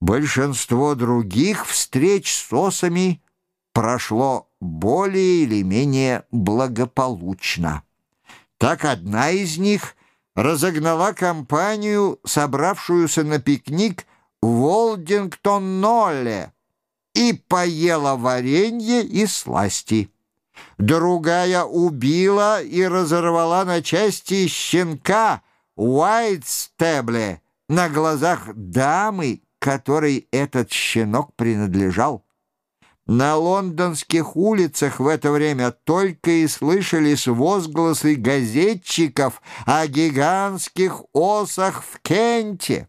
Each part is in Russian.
Большинство других встреч с осами прошло более или менее благополучно. Так одна из них разогнала компанию, собравшуюся на пикник в Олдингтон-Нолле, и поела варенье и сласти. Другая убила и разорвала на части щенка Уайтстебле на глазах дамы, которой этот щенок принадлежал. На лондонских улицах в это время только и слышались возгласы газетчиков о гигантских осах в Кенте.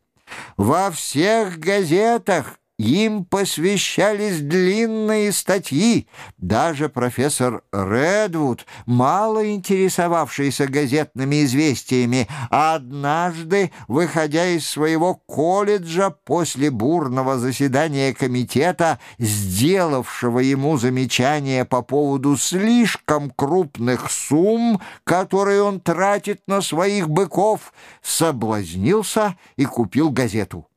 Во всех газетах им посвящались длинные статьи. Даже профессор Редвуд, мало интересовавшийся газетными известиями, однажды, выходя из своего колледжа после бурного заседания комитета, сделавшего ему замечание по поводу слишком крупных сумм, которые он тратит на своих быков, соблазнился и купил газету.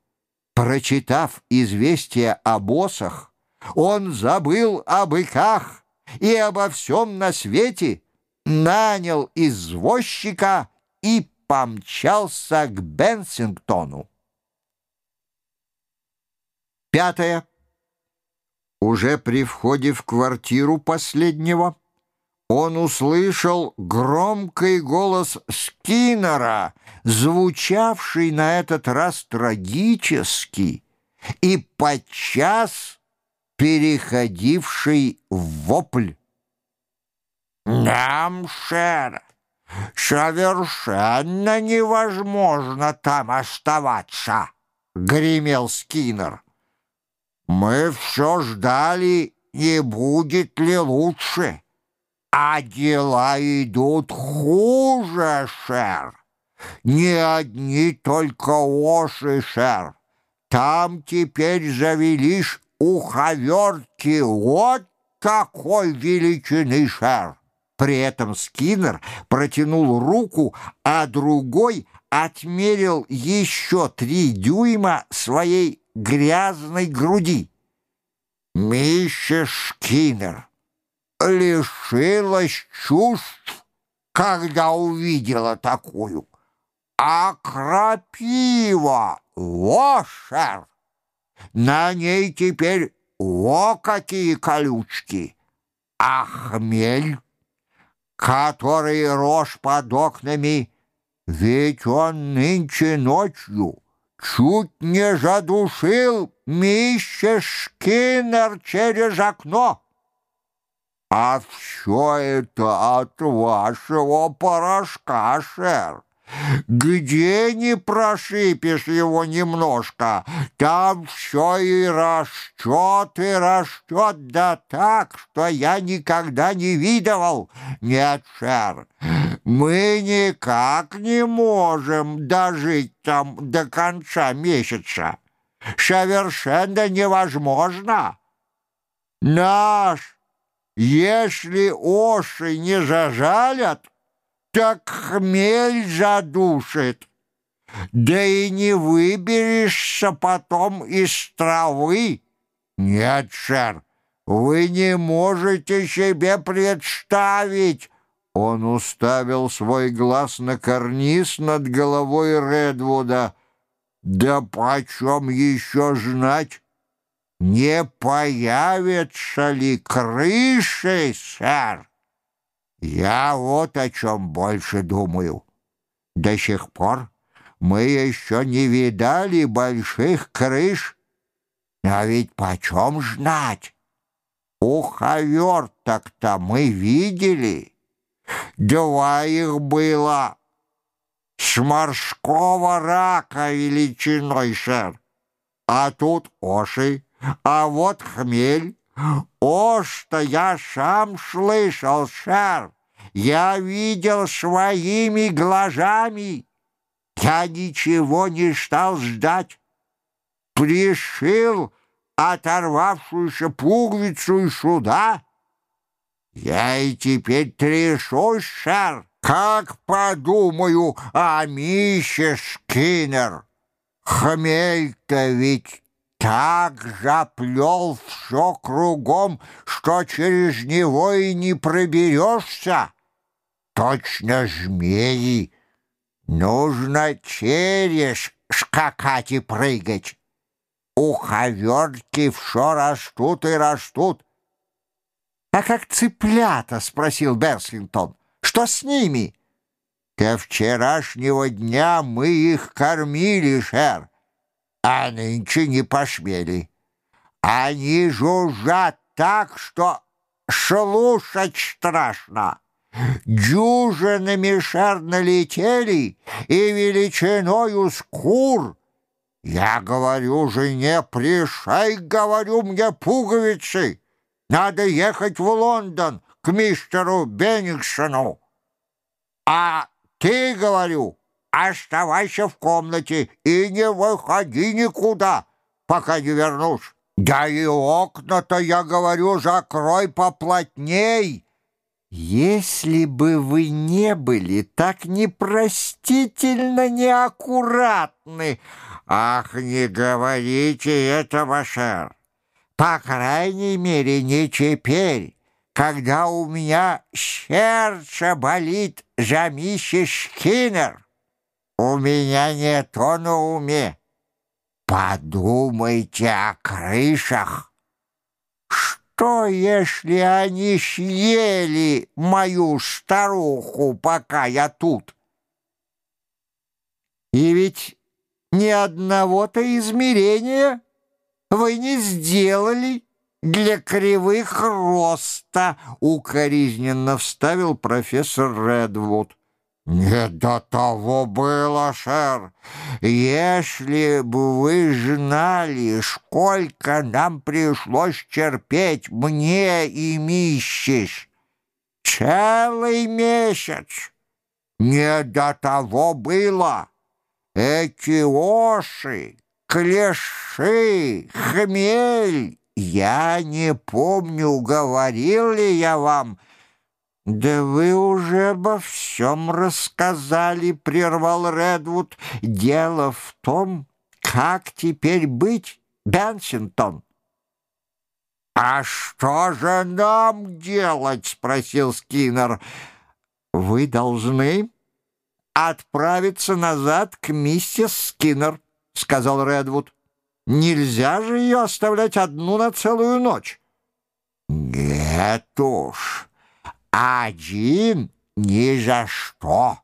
Прочитав известие о боссах, он забыл о быках и обо всем на свете, нанял извозчика и помчался к Бенсингтону. Пятое. Уже при входе в квартиру последнего он услышал громкий голос Скиннера, звучавший на этот раз трагически и подчас переходивший в вопль. «Нам, Шер, совершенно невозможно там оставаться», — гремел Скиннер. «Мы все ждали, не будет ли лучше». А дела идут хуже, шер. Не одни только оши, шер. Там теперь завелись уховертки. Вот такой величины, шер. При этом Скиннер протянул руку, а другой отмерил еще три дюйма своей грязной груди. «Миссис Скиннер!» Лишилась чувств, когда увидела такую. А крапива, лошер, на ней теперь во какие колючки, а хмель, который рожь под окнами, ведь он нынче ночью чуть не задушил миссис Шкиннер через окно. А все это от вашего порошка, шер. Где не прошипишь его немножко, там все и растет, и растет, да так, что я никогда не видывал. Нет, шер, мы никак не можем дожить там до конца месяца. Совершенно невозможно. Наш если оши не зажалят, так хмель задушит. Да и не выберешься потом из травы. Нет, шер, вы не можете себе представить. Он уставил свой глаз на карниз над головой Редвуда. Да почем еще знать? Не появится ли крыши, сэр? Я вот о чем больше думаю. До сих пор мы еще не видали больших крыш. А ведь почем знать? Уховерток-то мы видели. Два их было. С морского рака величиной, сэр. А тут оши а вот хмель. О, что я сам слышал, шер! Я видел своими глазами. Я ничего не стал ждать. Пришил оторвавшуюся пуговицу из суда. Я и теперь трясусь, шер, как подумаю о миссис Скиннер. Хмель-то ведь так заплел все кругом, что через него и не проберешься. Точно змеи. Нужно через скакать и прыгать. Уховертки все растут и растут. — А как цыплята? — спросил Берсингтон. — Что с ними? — До вчерашнего дня мы их кормили, шер, а нынче не посмели. Они жужжат так, что слушать страшно. Дюжинами шер налетели и величиною с кур — я говорю жене, пришей, говорю мне пуговицы. Надо ехать в Лондон к мистеру Беннингсону. А ты, говорю, оставайся в комнате и не выходи никуда, пока не вернусь. Да и окна-то, я говорю, закрой поплотней. Если бы вы не были так непростительно неаккуратны, Ах, не говорите этого, шер. По крайней мере, не теперь, когда у меня сердце болит за миссис Скиннер. У меня не то на уме. Подумайте о крышах. Что, если они съели мою старуху, пока я тут? И ведь ни одного-то измерения вы не сделали для кривых роста, укоризненно вставил профессор Редвуд. «Не до того было, шер. Если бы вы знали, сколько нам пришлось терпеть мне и миссис. Целый месяц. Не до того было». Эти оши, клеши, хмель, я не помню, говорил ли я вам. Да вы уже обо всем рассказали, прервал Редвуд. Дело в том, как теперь быть, Бенсингтон. «А что же нам делать?» — спросил Скиннер. «Вы должны отправиться назад к миссис Скиннер», — сказал Редвуд. «Нельзя же ее оставлять одну на целую ночь». «Нет уж, один ни за что.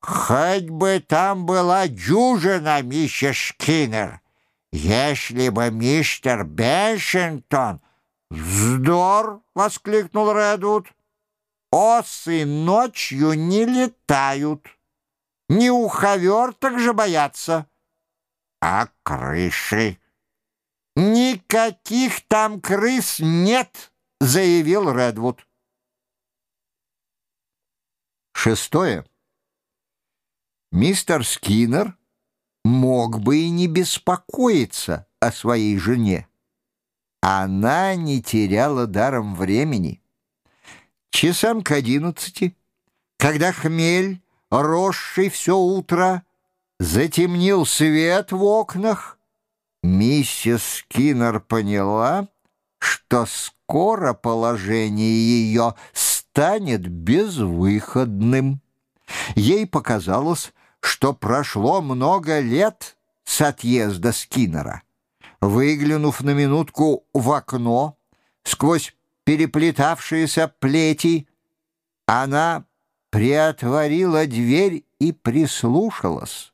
Хоть бы там была дюжина, миссис Скиннер. Если бы мистер Беншингтон...» «Вздор!» — воскликнул Редвуд. «Осы ночью не летают». Не уховерток же бояться. А крыши? Никаких там крыс нет, заявил Редвуд. Шестое. Мистер Скиннер мог бы и не беспокоиться о своей жене. Она не теряла даром времени. Часам к одиннадцати, когда хмель росший все утро, затемнил свет в окнах. Миссис Скиннер поняла, что скоро положение ее станет безвыходным. Ей показалось, что прошло много лет с отъезда Скиннера. Выглянув на минутку в окно, сквозь переплетавшиеся плети, она приотворила дверь и прислушалась.